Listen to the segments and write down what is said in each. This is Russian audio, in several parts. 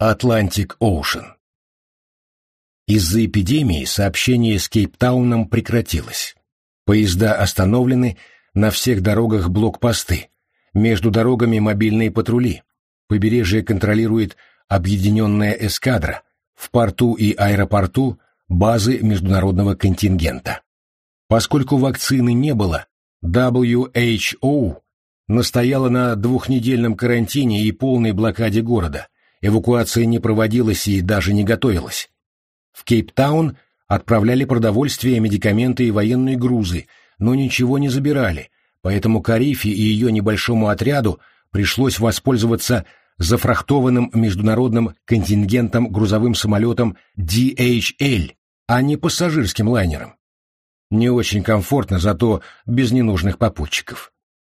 Атлантик Оушен. Из-за эпидемии сообщение с Кейптауном прекратилось. Поезда остановлены, на всех дорогах блокпосты, между дорогами мобильные патрули. Побережье контролирует объединенная эскадра, в порту и аэропорту базы международного контингента. Поскольку вакцины не было, WHO настояла на двухнедельном карантине и полной блокаде города. Эвакуация не проводилась и даже не готовилась. В Кейптаун отправляли продовольствие, медикаменты и военные грузы, но ничего не забирали, поэтому Карифе и ее небольшому отряду пришлось воспользоваться зафрахтованным международным контингентом грузовым самолетом DHL, а не пассажирским лайнером. Не очень комфортно, зато без ненужных попутчиков.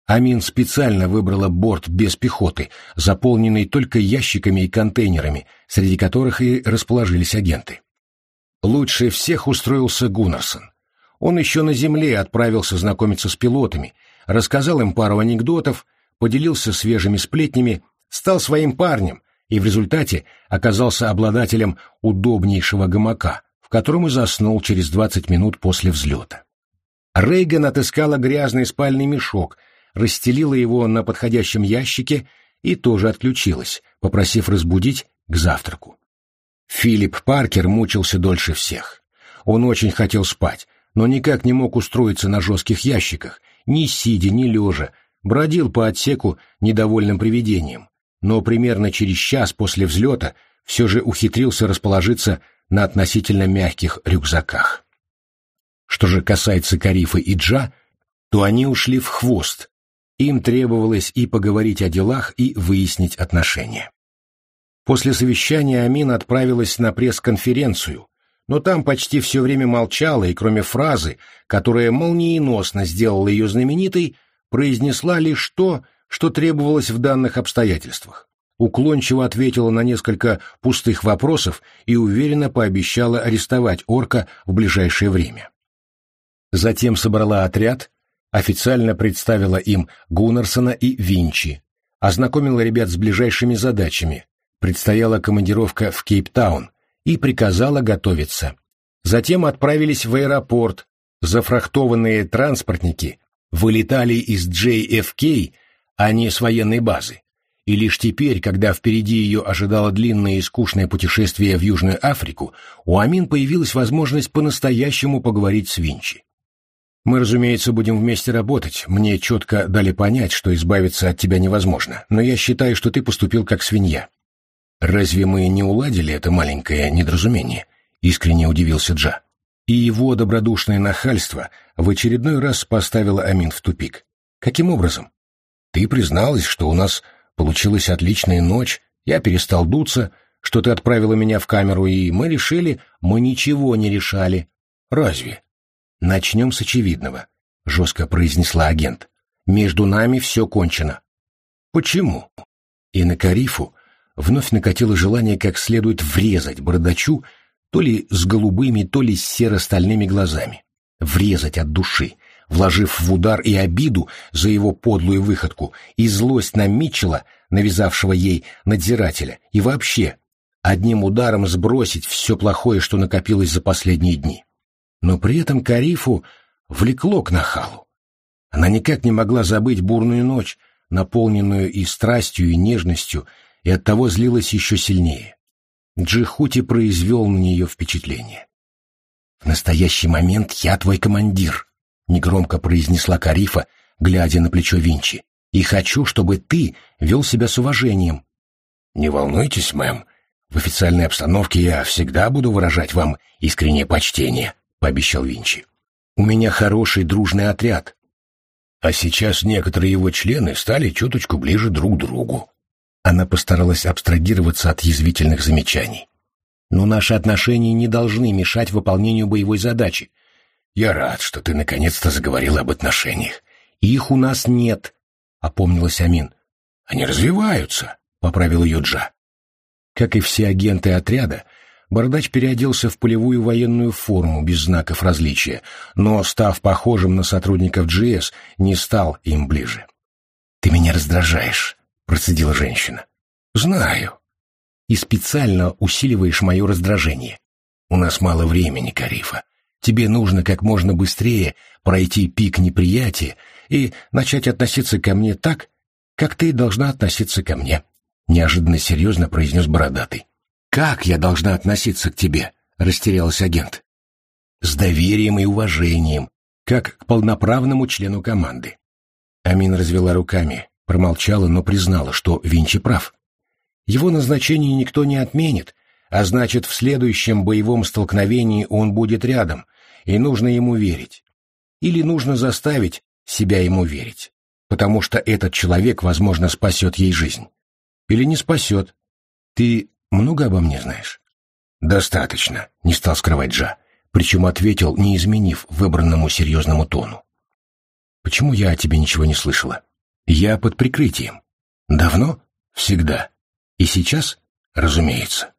Амин специально выбрала борт без пехоты, заполненный только ящиками и контейнерами, среди которых и расположились агенты. Лучше всех устроился Гуннерсон. Он еще на земле отправился знакомиться с пилотами, рассказал им пару анекдотов, поделился свежими сплетнями, стал своим парнем и в результате оказался обладателем удобнейшего гамака, в котором и заснул через 20 минут после взлета. Рейган отыскала грязный спальный мешок, расстелила его на подходящем ящике и тоже отключилась, попросив разбудить к завтраку. Филипп Паркер мучился дольше всех. Он очень хотел спать, но никак не мог устроиться на жестких ящиках, ни сидя, ни лежа, бродил по отсеку недовольным привидением, но примерно через час после взлета все же ухитрился расположиться на относительно мягких рюкзаках. Что же касается Карифа и Джа, то они ушли в хвост, им требовалось и поговорить о делах, и выяснить отношения. После совещания Амин отправилась на пресс-конференцию, но там почти все время молчала и кроме фразы, которая молниеносно сделала ее знаменитой, произнесла лишь то, что требовалось в данных обстоятельствах. Уклончиво ответила на несколько пустых вопросов и уверенно пообещала арестовать орка в ближайшее время. Затем собрала отряд, официально представила им Гуннерсона и Винчи, ознакомила ребят с ближайшими задачами, предстояла командировка в Кейптаун и приказала готовиться. Затем отправились в аэропорт, зафрахтованные транспортники вылетали из JFK, а не с военной базы. И лишь теперь, когда впереди ее ожидало длинное и скучное путешествие в Южную Африку, у Амин появилась возможность по-настоящему поговорить с Винчи. Мы, разумеется, будем вместе работать. Мне четко дали понять, что избавиться от тебя невозможно. Но я считаю, что ты поступил как свинья. Разве мы не уладили это маленькое недоразумение? Искренне удивился Джа. И его добродушное нахальство в очередной раз поставило Амин в тупик. Каким образом? Ты призналась, что у нас получилась отличная ночь, я перестал дуться, что ты отправила меня в камеру, и мы решили... Мы ничего не решали. Разве? «Начнем с очевидного», — жестко произнесла агент. «Между нами все кончено». «Почему?» И на Карифу вновь накатило желание как следует врезать бардачу то ли с голубыми, то ли с серо-стальными глазами. Врезать от души, вложив в удар и обиду за его подлую выходку, и злость на Митчелла, навязавшего ей надзирателя, и вообще одним ударом сбросить все плохое, что накопилось за последние дни но при этом Карифу влекло к нахалу. Она никак не могла забыть бурную ночь, наполненную и страстью, и нежностью, и оттого злилась еще сильнее. Джихути произвел на нее впечатление. «В настоящий момент я твой командир», — негромко произнесла Карифа, глядя на плечо Винчи, «и хочу, чтобы ты вел себя с уважением». «Не волнуйтесь, мэм, в официальной обстановке я всегда буду выражать вам искреннее почтение», пообещал Винчи. «У меня хороший дружный отряд. А сейчас некоторые его члены стали чуточку ближе друг к другу». Она постаралась абстрагироваться от язвительных замечаний. «Но наши отношения не должны мешать выполнению боевой задачи. Я рад, что ты наконец-то заговорил об отношениях. Их у нас нет», — опомнилась Амин. «Они развиваются», — поправил ее Джа. Как и все агенты отряда, Бородач переоделся в полевую военную форму без знаков различия, но, став похожим на сотрудников GS, не стал им ближе. «Ты меня раздражаешь», — процедила женщина. «Знаю». и специально усиливаешь мое раздражение. У нас мало времени, Карифа. Тебе нужно как можно быстрее пройти пик неприятия и начать относиться ко мне так, как ты должна относиться ко мне», — неожиданно серьезно произнес Бородатый. «Как я должна относиться к тебе?» — растерялся агент. «С доверием и уважением, как к полноправному члену команды». Амин развела руками, промолчала, но признала, что Винчи прав. Его назначение никто не отменит, а значит, в следующем боевом столкновении он будет рядом, и нужно ему верить. Или нужно заставить себя ему верить, потому что этот человек, возможно, спасет ей жизнь. Или не спасет. Ты много обо мне знаешь? Достаточно, не стал скрывать Джа, причем ответил, не изменив выбранному серьезному тону. Почему я о тебе ничего не слышала? Я под прикрытием. Давно? Всегда. И сейчас? Разумеется.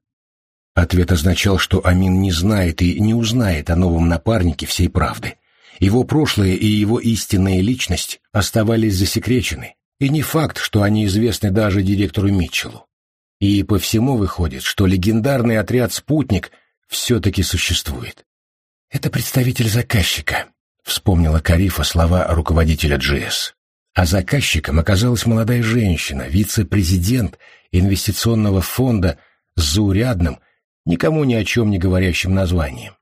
Ответ означал, что Амин не знает и не узнает о новом напарнике всей правды. Его прошлое и его истинная личность оставались засекречены, и не факт, что они известны даже директору Митчеллу. И по всему выходит, что легендарный отряд «Спутник» все-таки существует. «Это представитель заказчика», — вспомнила Карифа слова руководителя GS. А заказчиком оказалась молодая женщина, вице-президент инвестиционного фонда с заурядным, никому ни о чем не говорящим названием.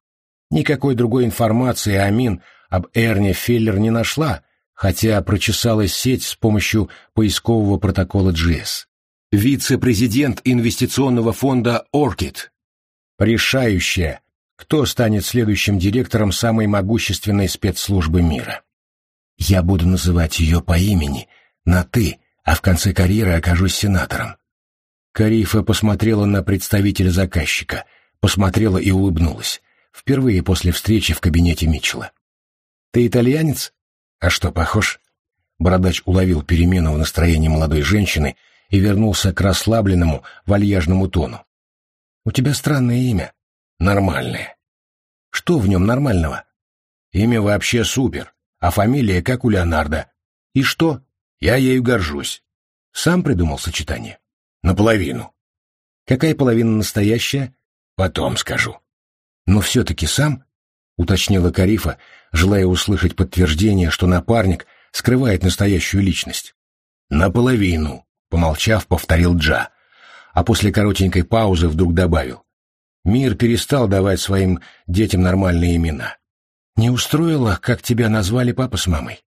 Никакой другой информации Амин об Эрне Феллер не нашла, хотя прочесалась сеть с помощью поискового протокола GS. Вице-президент инвестиционного фонда «Оркид». Решающая, кто станет следующим директором самой могущественной спецслужбы мира. Я буду называть ее по имени, на «ты», а в конце карьеры окажусь сенатором. Карифа посмотрела на представителя заказчика, посмотрела и улыбнулась, впервые после встречи в кабинете Митчелла. «Ты итальянец? А что, похож?» Бородач уловил перемену в настроении молодой женщины и вернулся к расслабленному, вальяжному тону. «У тебя странное имя». «Нормальное». «Что в нем нормального?» «Имя вообще супер а фамилия как у Леонардо. И что? Я ею горжусь. Сам придумал сочетание? Наполовину. Какая половина настоящая? Потом скажу. Но все-таки сам? Уточнила Карифа, желая услышать подтверждение, что напарник скрывает настоящую личность. Наполовину, помолчав, повторил Джа, а после коротенькой паузы вдруг добавил. Мир перестал давать своим детям нормальные имена. Не устроило, как тебя назвали папа с мамой?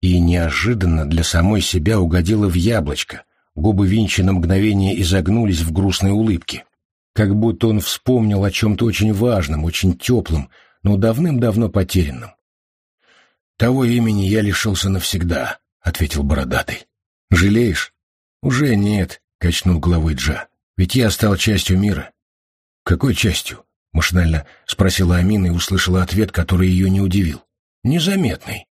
И неожиданно для самой себя угодила в яблочко. Губы Винчи на мгновение изогнулись в грустной улыбке. Как будто он вспомнил о чем-то очень важном, очень теплом, но давным-давно потерянном. «Того имени я лишился навсегда», — ответил Бородатый. «Жалеешь?» «Уже нет», — качнул головой Джа. «Ведь я стал частью мира». «Какой частью?» — машинально спросила Амина и услышала ответ, который ее не удивил. «Незаметный».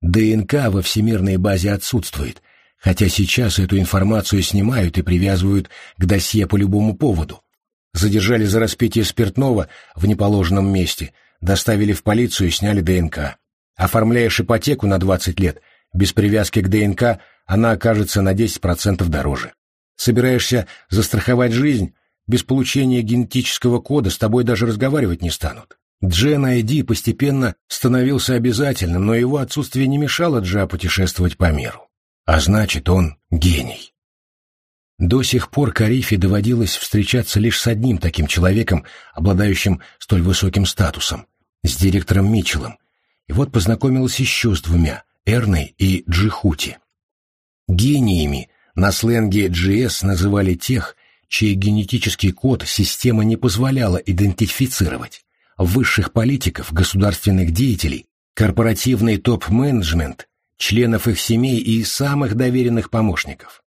ДНК во всемирной базе отсутствует, хотя сейчас эту информацию снимают и привязывают к досье по любому поводу. Задержали за распитие спиртного в неположенном месте, доставили в полицию и сняли ДНК. Оформляешь ипотеку на 20 лет, без привязки к ДНК она окажется на 10% дороже. Собираешься застраховать жизнь, без получения генетического кода с тобой даже разговаривать не станут. Джен Айди постепенно становился обязательным, но его отсутствие не мешало Джа путешествовать по миру. А значит, он гений. До сих пор Карифе доводилось встречаться лишь с одним таким человеком, обладающим столь высоким статусом, с директором Митчеллом, и вот познакомилась еще с двумя, Эрной и Джихути. Гениями на сленге GS называли тех, чей генетический код система не позволяла идентифицировать, высших политиков, государственных деятелей, корпоративный топ-менеджмент, членов их семей и самых доверенных помощников,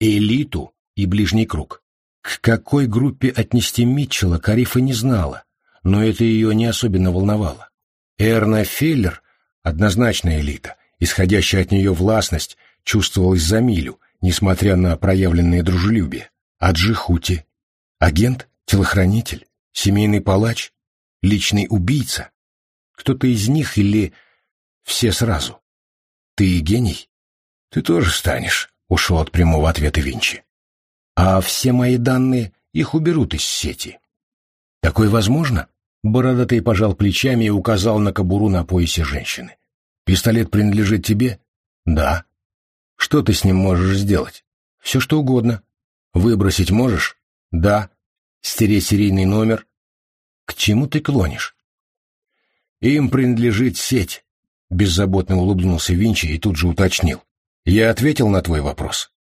элиту и ближний круг. К какой группе отнести Митчелла Карифа не знала, но это ее не особенно волновало. Эрна Феллер, однозначная элита, исходящая от нее властность, чувствовалась за милю, несмотря на проявленное дружелюбие. А Джихути? Агент? Телохранитель? Семейный палач? Личный убийца? Кто-то из них или все сразу? Ты гений? Ты тоже станешь, ушел от прямого ответа Винчи. а все мои данные их уберут из сети. Такое возможно? Бородатый пожал плечами и указал на кобуру на поясе женщины. Пистолет принадлежит тебе? Да. Что ты с ним можешь сделать? Все что угодно. Выбросить можешь? Да. Стереть серийный номер? К чему ты клонишь? Им принадлежит сеть. Беззаботно улыбнулся Винчи и тут же уточнил. Я ответил на твой вопрос.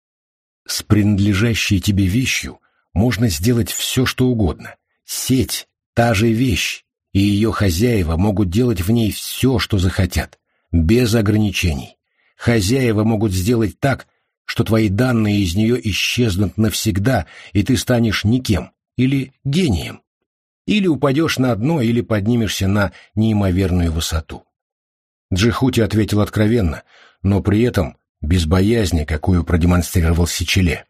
С принадлежащей тебе вещью можно сделать все, что угодно. Сеть — та же вещь, и ее хозяева могут делать в ней все, что захотят, без ограничений. Хозяева могут сделать так, что твои данные из нее исчезнут навсегда, и ты станешь никем, или гением. Или упадешь на дно, или поднимешься на неимоверную высоту. Джихути ответил откровенно, но при этом без боязни, какую продемонстрировал Сичеле.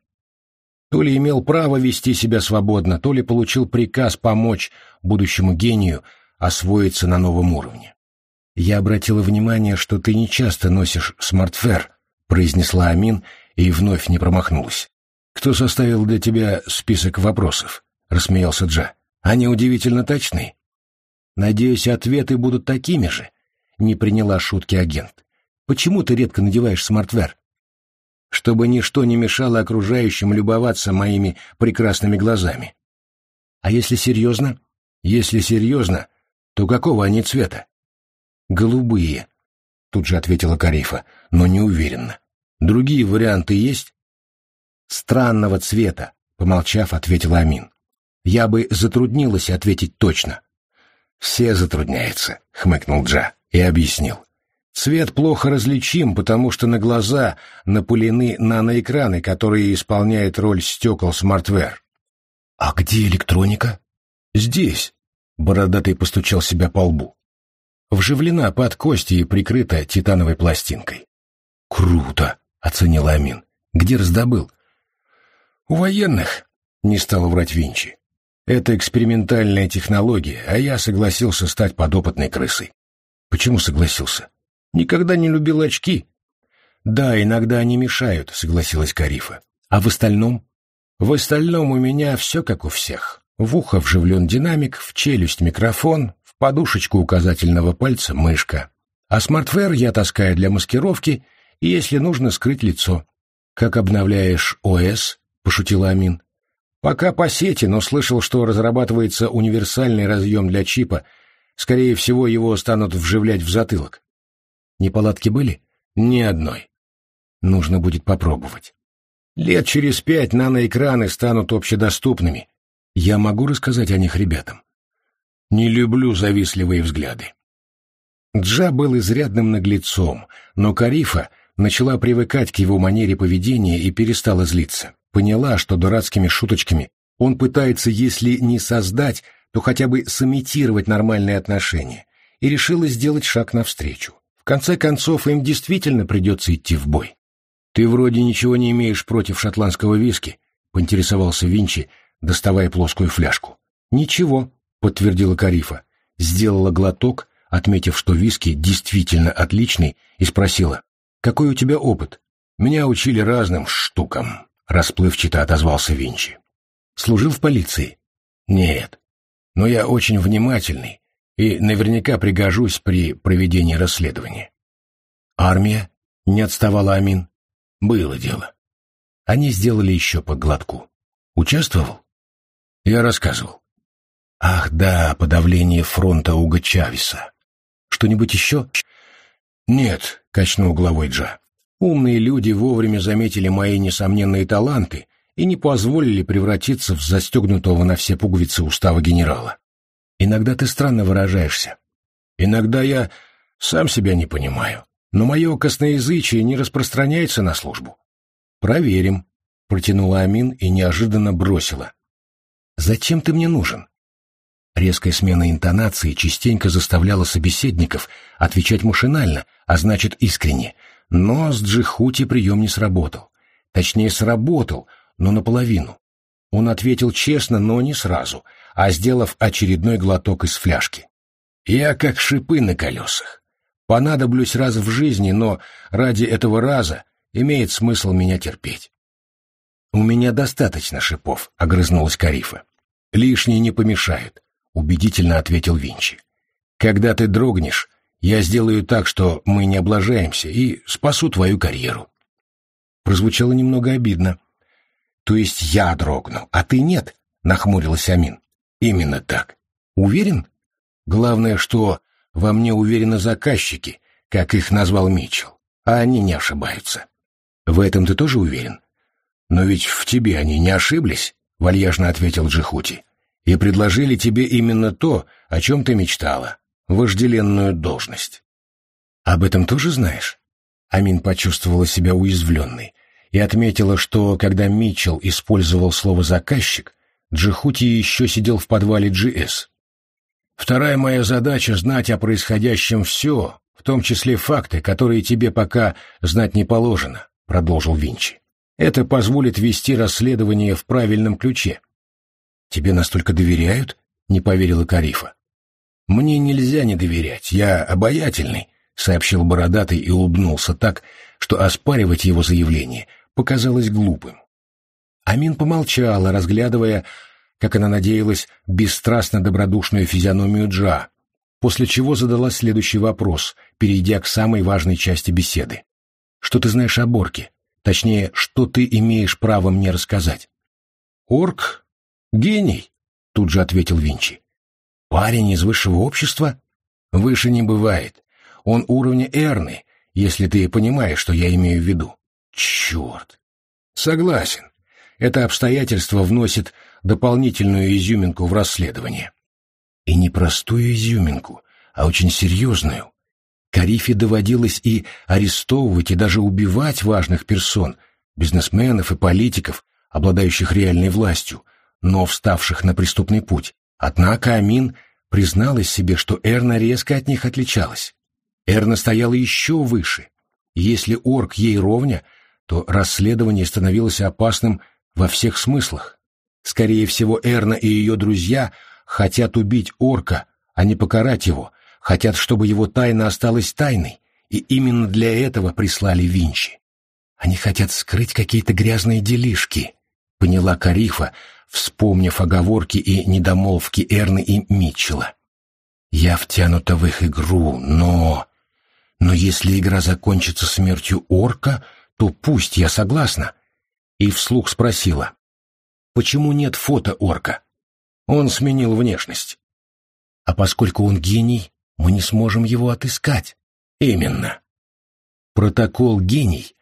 То ли имел право вести себя свободно, то ли получил приказ помочь будущему гению освоиться на новом уровне. «Я обратила внимание, что ты не часто носишь смартвер», — произнесла Амин и вновь не промахнулась. «Кто составил для тебя список вопросов?» — рассмеялся Джа. «Они удивительно точны. Надеюсь, ответы будут такими же», — не приняла шутки агент. «Почему ты редко надеваешь смартвер?» «Чтобы ничто не мешало окружающим любоваться моими прекрасными глазами». «А если серьезно?» «Если серьезно, то какого они цвета?» «Голубые», — тут же ответила Карифа, но неуверенно. «Другие варианты есть?» «Странного цвета», — помолчав, ответила Амин. «Я бы затруднилась ответить точно». «Все затрудняются», — хмыкнул Джа и объяснил. Цвет плохо различим, потому что на глаза напылены наноэкраны, которые исполняют роль стекол смартвер. «А где электроника?» «Здесь», — бородатый постучал себя по лбу. «Вживлена под кости и прикрыта титановой пластинкой». «Круто», — оценил Амин. «Где раздобыл?» «У военных», — не стал врать Винчи. «Это экспериментальная технология, а я согласился стать подопытной крысой». «Почему согласился?» «Никогда не любил очки». «Да, иногда они мешают», — согласилась Карифа. «А в остальном?» «В остальном у меня все как у всех. В ухо вживлен динамик, в челюсть микрофон, подушечку указательного пальца мышка. А смартфер я таскаю для маскировки если нужно, скрыть лицо. «Как обновляешь ОС?» — пошутила Амин. «Пока по сети, но слышал, что разрабатывается универсальный разъем для чипа. Скорее всего, его станут вживлять в затылок». «Неполадки были?» «Ни одной». «Нужно будет попробовать». Лет через пять наноэкраны станут общедоступными, я могу рассказать о них ребятам. Не люблю завистливые взгляды. Джа был изрядным наглецом, но Карифа начала привыкать к его манере поведения и перестала злиться. Поняла, что дурацкими шуточками он пытается, если не создать, то хотя бы сымитировать нормальные отношения, и решила сделать шаг навстречу. В конце концов, им действительно придется идти в бой. «Ты вроде ничего не имеешь против шотландского виски», — поинтересовался Винчи, доставая плоскую фляжку. «Ничего», — подтвердила Карифа. Сделала глоток, отметив, что виски действительно отличный, и спросила, «Какой у тебя опыт?» «Меня учили разным штукам», — расплывчато отозвался Винчи. «Служил в полиции?» «Нет. Но я очень внимательный и наверняка пригожусь при проведении расследования». «Армия?» — не отставала Амин. «Было дело». Они сделали еще по глотку. «Участвовал?» Я рассказывал. Ах да, подавление фронта Уга Чавеса. Что-нибудь еще? Нет, качнул головой Джа. Умные люди вовремя заметили мои несомненные таланты и не позволили превратиться в застегнутого на все пуговицы устава генерала. Иногда ты странно выражаешься. Иногда я сам себя не понимаю, но мое косноязычие не распространяется на службу. Проверим, протянула Амин и неожиданно бросила. «Зачем ты мне нужен?» Резкая смена интонации частенько заставляла собеседников отвечать машинально, а значит искренне. Но с Джихути прием не сработал. Точнее, сработал, но наполовину. Он ответил честно, но не сразу, а сделав очередной глоток из фляжки. «Я как шипы на колесах. Понадоблюсь раз в жизни, но ради этого раза имеет смысл меня терпеть. «У меня достаточно шипов», — огрызнулась Карифа. «Лишние не помешают», — убедительно ответил Винчи. «Когда ты дрогнешь, я сделаю так, что мы не облажаемся, и спасу твою карьеру». Прозвучало немного обидно. «То есть я дрогну, а ты нет?» — нахмурилась Амин. «Именно так. Уверен? Главное, что во мне уверены заказчики, как их назвал Митчелл, а они не ошибаются. В этом ты тоже уверен? Но ведь в тебе они не ошиблись, — вальяжно ответил Джихути, — и предложили тебе именно то, о чем ты мечтала — вожделенную должность. Об этом тоже знаешь? Амин почувствовала себя уязвленной и отметила, что, когда Митчелл использовал слово «заказчик», Джихути еще сидел в подвале GS. «Вторая моя задача — знать о происходящем все, в том числе факты, которые тебе пока знать не положено», — продолжил Винчи. «Это позволит вести расследование в правильном ключе». «Тебе настолько доверяют?» — не поверила Карифа. «Мне нельзя не доверять, я обаятельный», — сообщил Бородатый и улыбнулся так, что оспаривать его заявление показалось глупым. Амин помолчала, разглядывая, как она надеялась, бесстрастно добродушную физиономию Джа, после чего задала следующий вопрос, перейдя к самой важной части беседы. «Что ты знаешь о Борке? Точнее, что ты имеешь право мне рассказать?» «Орк? Гений!» — тут же ответил Винчи. «Парень из высшего общества? Выше не бывает. Он уровня Эрны, если ты понимаешь, что я имею в виду. Черт!» «Согласен это обстоятельство вносит дополнительную изюминку в расследование. И не простую изюминку, а очень серьезную. Карифе доводилось и арестовывать, и даже убивать важных персон, бизнесменов и политиков, обладающих реальной властью, но вставших на преступный путь. Однако Амин призналась себе, что Эрна резко от них отличалась. Эрна стояла еще выше. Если орк ей ровня, то расследование становилось опасным во всех смыслах. Скорее всего, Эрна и ее друзья хотят убить орка, а не покарать его, хотят, чтобы его тайна осталась тайной, и именно для этого прислали Винчи. Они хотят скрыть какие-то грязные делишки, поняла Карифа, вспомнив оговорки и недомолвки Эрны и Митчелла. Я втянута в их игру, но... Но если игра закончится смертью орка, то пусть я согласна, и вслух спросила, «Почему нет фото орка?» Он сменил внешность. «А поскольку он гений, мы не сможем его отыскать». «Именно». Протокол «Гений»,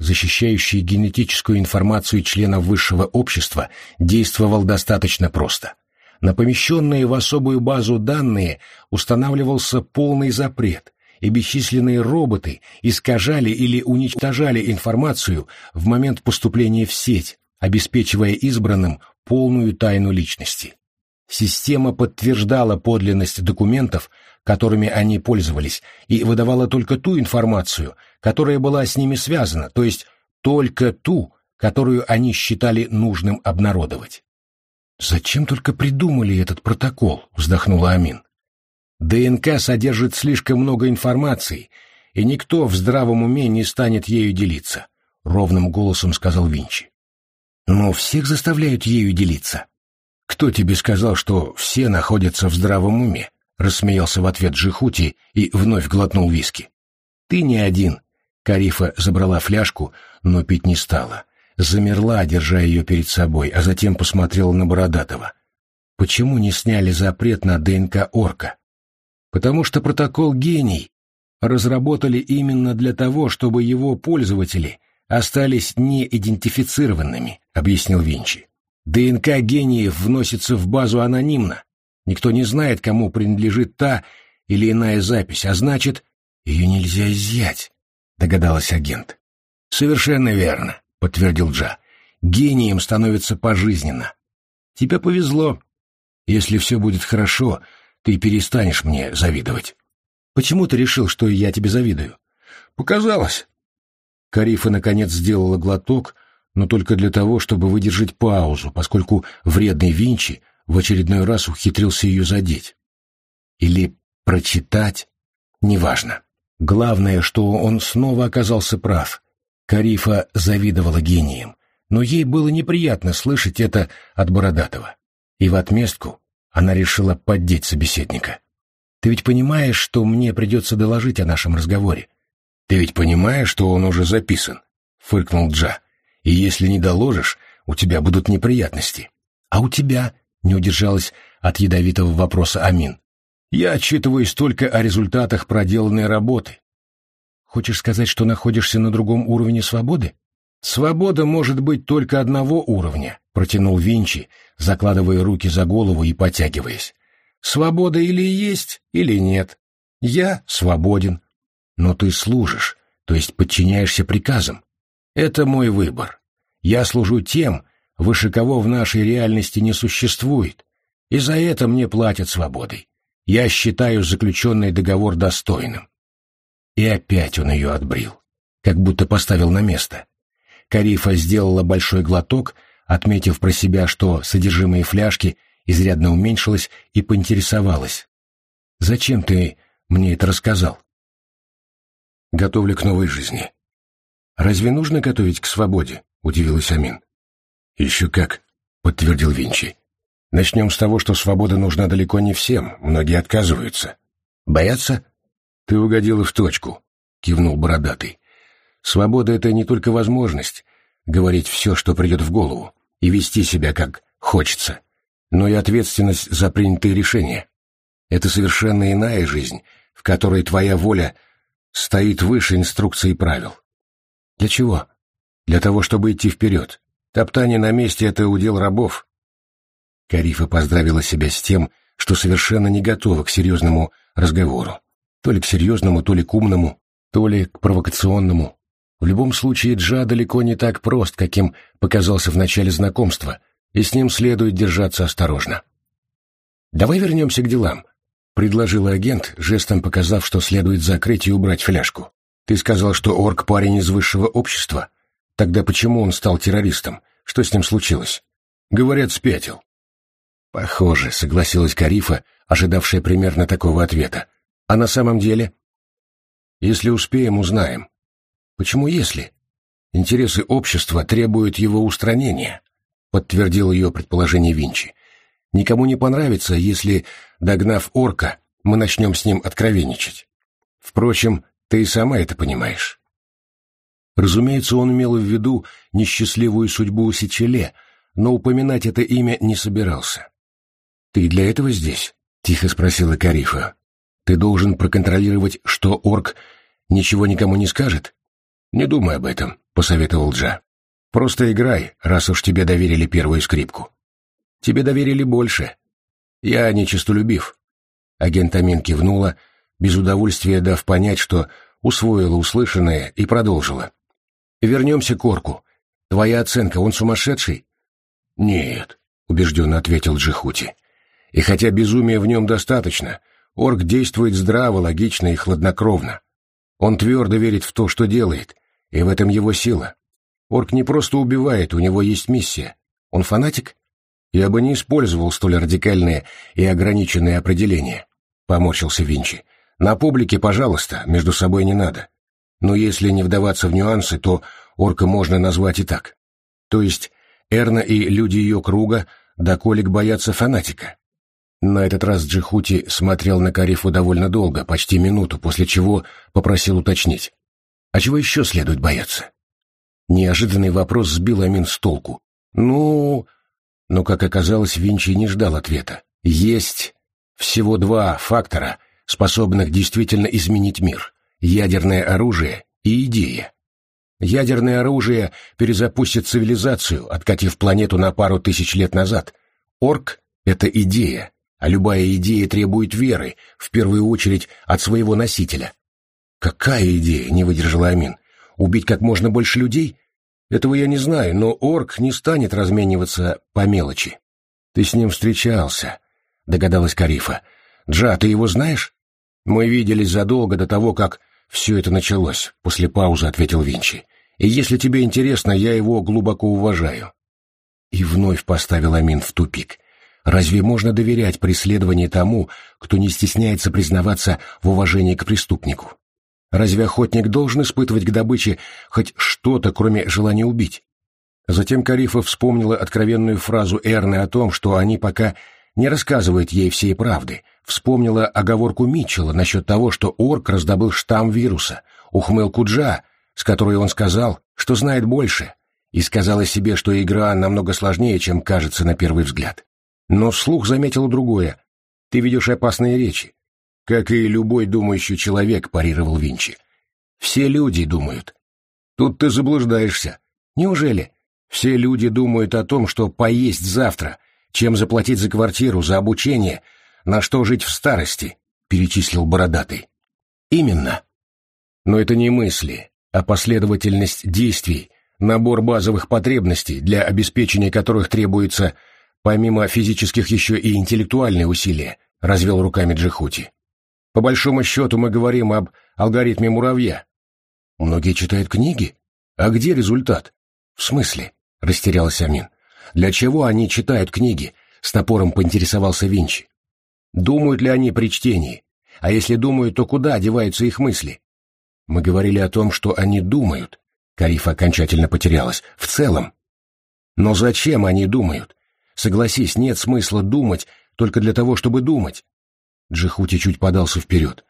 защищающий генетическую информацию членов высшего общества, действовал достаточно просто. На помещенные в особую базу данные устанавливался полный запрет, и бесчисленные роботы искажали или уничтожали информацию в момент поступления в сеть, обеспечивая избранным полную тайну личности. Система подтверждала подлинность документов, которыми они пользовались, и выдавала только ту информацию, которая была с ними связана, то есть только ту, которую они считали нужным обнародовать. «Зачем только придумали этот протокол?» — вздохнула Амин. ДНК содержит слишком много информации, и никто в здравом уме не станет ею делиться, — ровным голосом сказал Винчи. Но всех заставляют ею делиться. Кто тебе сказал, что все находятся в здравом уме? — рассмеялся в ответ Джихути и вновь глотнул виски. Ты не один. Карифа забрала фляжку, но пить не стала. Замерла, держа ее перед собой, а затем посмотрела на Бородатого. Почему не сняли запрет на ДНК орка? потому что протокол «Гений» разработали именно для того, чтобы его пользователи остались неидентифицированными, объяснил Винчи. ДНК гениев вносится в базу анонимно. Никто не знает, кому принадлежит та или иная запись, а значит, ее нельзя изъять, догадалась агент. Совершенно верно, подтвердил Джа. Гением становится пожизненно. Тебе повезло. Если все будет хорошо, ты перестанешь мне завидовать. Почему ты решил, что я тебе завидую? Показалось. Карифа, наконец, сделала глоток, но только для того, чтобы выдержать паузу, поскольку вредный Винчи в очередной раз ухитрился ее задеть. Или прочитать, неважно. Главное, что он снова оказался прав. Карифа завидовала гениям. но ей было неприятно слышать это от Бородатого. И в отместку она решила поддеть собеседника. «Ты ведь понимаешь, что мне придется доложить о нашем разговоре?» «Ты ведь понимаешь, что он уже записан?» — фыркнул Джа. «И если не доложишь, у тебя будут неприятности». «А у тебя?» — не удержалась от ядовитого вопроса Амин. «Я отчитываюсь только о результатах проделанной работы». «Хочешь сказать, что находишься на другом уровне свободы?» «Свобода может быть только одного уровня», — протянул Винчи, закладывая руки за голову и потягиваясь. «Свобода или есть, или нет. Я свободен. Но ты служишь, то есть подчиняешься приказам. Это мой выбор. Я служу тем, выше кого в нашей реальности не существует, и за это мне платят свободой. Я считаю заключенный договор достойным». И опять он ее отбрил, как будто поставил на место. Карифа сделала большой глоток, отметив про себя, что содержимое фляжки изрядно уменьшилось, и поинтересовалась. «Зачем ты мне это рассказал?» «Готовлю к новой жизни». «Разве нужно готовить к свободе?» — удивилась Амин. «Еще как», — подтвердил Винчи. «Начнем с того, что свобода нужна далеко не всем, многие отказываются». «Боятся?» «Ты угодила в точку», — кивнул Бородатый. Свобода — это не только возможность говорить все, что придет в голову, и вести себя как хочется, но и ответственность за принятые решения. Это совершенно иная жизнь, в которой твоя воля стоит выше инструкций и правил. Для чего? Для того, чтобы идти вперед. Топтание на месте — это удел рабов. Карифа поздравила себя с тем, что совершенно не готова к серьезному разговору. То ли к серьезному, то ли к умному, то ли к провокационному. В любом случае, Джа далеко не так прост, каким показался в начале знакомства, и с ним следует держаться осторожно. «Давай вернемся к делам», — предложил агент, жестом показав, что следует закрыть и убрать фляжку. «Ты сказал, что орк парень из высшего общества. Тогда почему он стал террористом? Что с ним случилось?» «Говорят, спятил». «Похоже», — согласилась Карифа, ожидавшая примерно такого ответа. «А на самом деле?» «Если успеем, узнаем. Почему если? Интересы общества требуют его устранения, подтвердил ее предположение Винчи. Никому не понравится, если, догнав орка, мы начнем с ним откровенничать. Впрочем, ты и сама это понимаешь. Разумеется, он имел в виду несчастливую судьбу Сечеле, но упоминать это имя не собирался. «Ты для этого здесь?» — тихо спросила Карифа. «Ты должен проконтролировать, что орк ничего никому не скажет?» «Не думай об этом», — посоветовал Джа. «Просто играй, раз уж тебе доверили первую скрипку». «Тебе доверили больше. Я нечистолюбив». Агент Амин кивнула, без удовольствия дав понять, что усвоила услышанное и продолжила. «Вернемся к Орку. Твоя оценка, он сумасшедший?» «Нет», — убежденно ответил Джихути. «И хотя безумия в нем достаточно, Орк действует здраво, логично и хладнокровно. Он твердо верит в то, что делает, и в этом его сила. Орк не просто убивает, у него есть миссия. Он фанатик? Я бы не использовал столь радикальные и ограниченные определения. Поморщился Винчи. На публике, пожалуйста, между собой не надо. Но если не вдаваться в нюансы, то орка можно назвать и так. То есть Эрна и люди ее круга доколик боятся фанатика. На этот раз Джихути смотрел на Карифу довольно долго, почти минуту, после чего попросил уточнить. А чего еще следует бояться? Неожиданный вопрос сбил Амин с толку. Ну... Но, как оказалось, Винчи не ждал ответа. Есть всего два фактора, способных действительно изменить мир. Ядерное оружие и идея. Ядерное оружие перезапустит цивилизацию, откатив планету на пару тысяч лет назад. Орк — это идея, а любая идея требует веры, в первую очередь от своего носителя. «Какая идея?» — не выдержала Амин. «Убить как можно больше людей? Этого я не знаю, но орк не станет размениваться по мелочи». «Ты с ним встречался», — догадалась Карифа. «Джа, ты его знаешь?» «Мы виделись задолго до того, как все это началось», — после паузы ответил Винчи. «И если тебе интересно, я его глубоко уважаю». И вновь поставил Амин в тупик. Разве можно доверять преследованию тому, кто не стесняется признаваться в уважении к преступнику? Разве охотник должен испытывать к добыче хоть что-то, кроме желания убить? Затем Карифа вспомнила откровенную фразу Эрны о том, что они пока не рассказывают ей всей правды. Вспомнила оговорку Митчелла насчет того, что Орк раздобыл штамм вируса, ухмылку Джа, с которой он сказал, что знает больше, и сказала себе, что игра намного сложнее, чем кажется на первый взгляд. Но вслух заметила другое. «Ты ведешь опасные речи». «Как и любой думающий человек», — парировал Винчи. «Все люди думают». «Тут ты заблуждаешься». «Неужели?» «Все люди думают о том, что поесть завтра, чем заплатить за квартиру, за обучение, на что жить в старости», — перечислил Бородатый. «Именно. Но это не мысли, а последовательность действий, набор базовых потребностей, для обеспечения которых требуется, помимо физических, еще и интеллектуальные усилия, развел руками Джихути. По большому счету мы говорим об алгоритме муравья. Многие читают книги. А где результат? В смысле? Растерялся Амин. Для чего они читают книги? С топором поинтересовался Винчи. Думают ли они при чтении? А если думают, то куда деваются их мысли? Мы говорили о том, что они думают. Карифа окончательно потерялась. В целом. Но зачем они думают? Согласись, нет смысла думать только для того, чтобы думать. Джихути чуть подался вперед.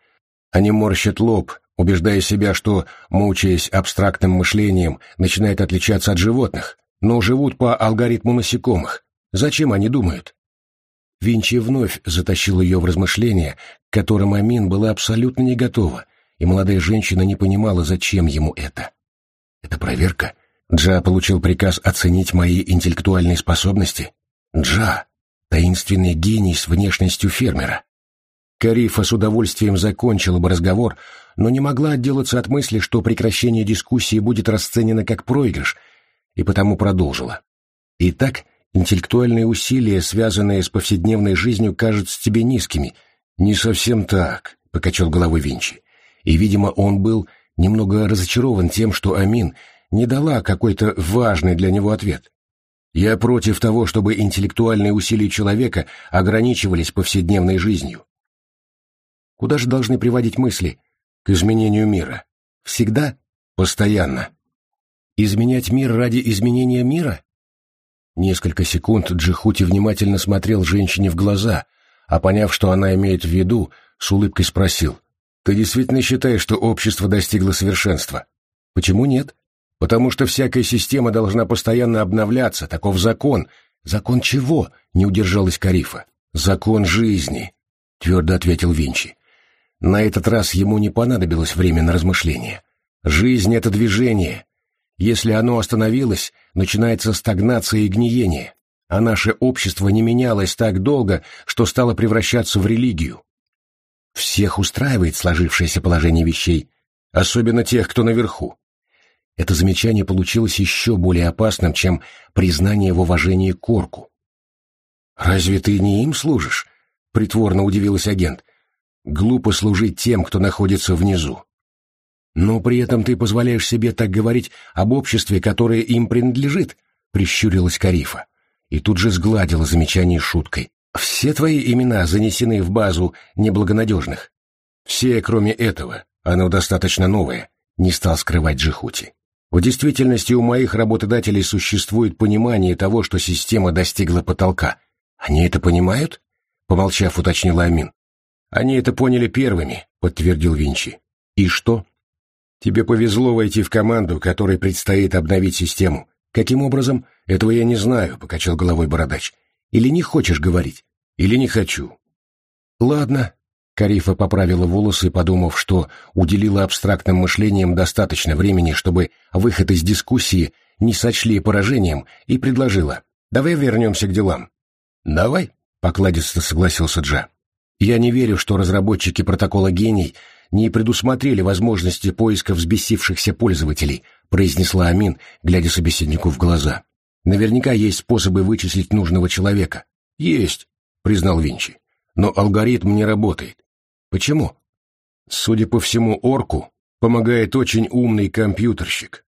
Они морщат лоб, убеждая себя, что, мучаясь абстрактным мышлением, начинает отличаться от животных, но живут по алгоритму насекомых. Зачем они думают? Винчи вновь затащил ее в размышления, к которым Амин была абсолютно не готова, и молодая женщина не понимала, зачем ему это. Это проверка? Джа получил приказ оценить мои интеллектуальные способности? Джа, таинственный гений с внешностью фермера. Карифа с удовольствием закончила бы разговор, но не могла отделаться от мысли, что прекращение дискуссии будет расценено как проигрыш, и потому продолжила. Итак, интеллектуальные усилия, связанные с повседневной жизнью, кажутся тебе низкими. Не совсем так, — покачал головой Винчи. И, видимо, он был немного разочарован тем, что Амин не дала какой-то важный для него ответ. Я против того, чтобы интеллектуальные усилия человека ограничивались повседневной жизнью. Куда же должны приводить мысли? К изменению мира. Всегда? Постоянно. Изменять мир ради изменения мира? Несколько секунд Джихути внимательно смотрел женщине в глаза, а поняв, что она имеет в виду, с улыбкой спросил. «Ты действительно считаешь, что общество достигло совершенства?» «Почему нет?» Потому что всякая система должна постоянно обновляться, таков закон. Закон чего? Не удержалась Карифа. Закон жизни, твердо ответил Винчи. На этот раз ему не понадобилось время на размышления. Жизнь — это движение. Если оно остановилось, начинается стагнация и гниение, а наше общество не менялось так долго, что стало превращаться в религию. Всех устраивает сложившееся положение вещей, особенно тех, кто наверху. Это замечание получилось еще более опасным, чем признание в уважении Корку. «Разве ты не им служишь?» — притворно удивилась агент. «Глупо служить тем, кто находится внизу. Но при этом ты позволяешь себе так говорить об обществе, которое им принадлежит», — прищурилась Карифа. И тут же сгладила замечание шуткой. «Все твои имена занесены в базу неблагонадежных». «Все, кроме этого. Оно достаточно новое», — не стал скрывать Джихути. В действительности у моих работодателей существует понимание того, что система достигла потолка. Они это понимают? Помолчав, уточнил Амин. Они это поняли первыми, подтвердил Винчи. И что? Тебе повезло войти в команду, которой предстоит обновить систему. Каким образом? Этого я не знаю, покачал головой бородач. Или не хочешь говорить? Или не хочу? Ладно, Карифа поправила волосы, подумав, что уделила абстрактным мышлениям достаточно времени, чтобы выход из дискуссии не сочли поражением, и предложила «Давай вернемся к делам». «Давай», — покладисто согласился Джа. «Я не верю, что разработчики протокола «Гений» не предусмотрели возможности поиска взбесившихся пользователей», произнесла Амин, глядя собеседнику в глаза. «Наверняка есть способы вычислить нужного человека». «Есть», — признал Винчи. «Но алгоритм не работает. Почему? Судя по всему, орку помогает очень умный компьютерщик.